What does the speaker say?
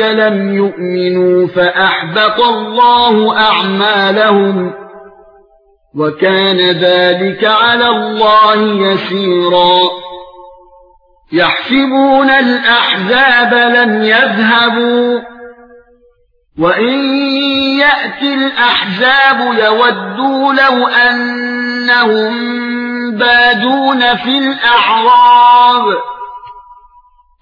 لم يؤمنوا فأحبط الله أعمالهم وكان ذلك على الله يسيرا. يحسبون الأحزاب لم يذهبوا وَإِن يَأْتِ الْأَحْزَابُ يَوَدُّوا لَوْ أَنَّهُم بَادُونَ فِي الْأَعْرَابِ